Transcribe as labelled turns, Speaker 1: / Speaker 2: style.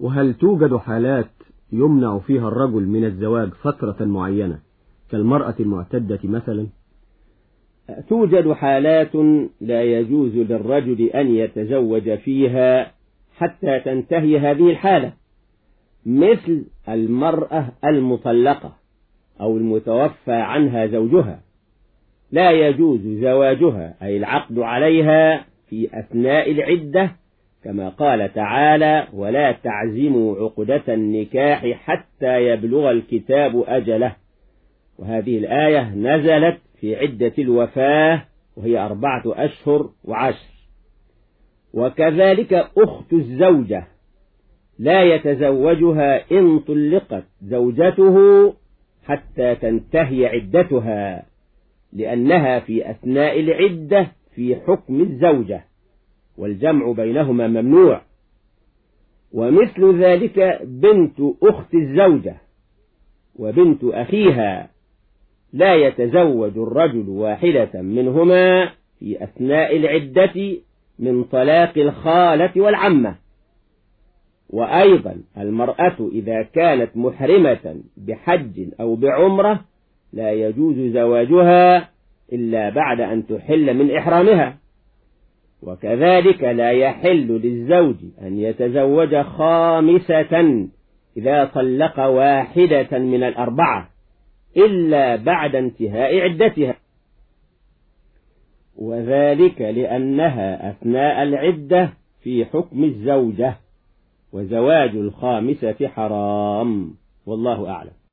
Speaker 1: وهل توجد حالات يمنع فيها الرجل من الزواج فترة معينة كالمرأة المعتدة مثلا؟
Speaker 2: توجد حالات لا يجوز للرجل أن يتزوج فيها حتى تنتهي هذه الحالة مثل المرأة المطلقة أو المتوفى عنها زوجها. لا يجوز زواجها أي العقد عليها في أثناء العدة كما قال تعالى ولا تعزموا عقدة النكاح حتى يبلغ الكتاب أجله. وهذه الآية نزلت في عدة الوفاة وهي أربعة أشهر وعشر. وكذلك أخت الزوجة لا يتزوجها إن طلقت زوجته حتى تنتهي عدتها لأنها في أثناء العدة في حكم الزوجة. والجمع بينهما ممنوع. ومثل ذلك بنت أخت الزوجة وبنت أخيها. لا يتزوج الرجل واحدة منهما في أثناء العدة من طلاق الخالة والعمة. وأيضا المرأة إذا كانت محرمة بحج أو بعمرة لا يجوز زواجها إلا بعد أن تحل من إحرامها. وكذلك لا يحل للزوج أن يتزوج خامسة إذا طلق واحدة من الأربعة إلا بعد انتهاء عدتها. وذلك لأنها أثناء العدة في حكم الزوجة وزواج الخامسة حرام والله أعلم.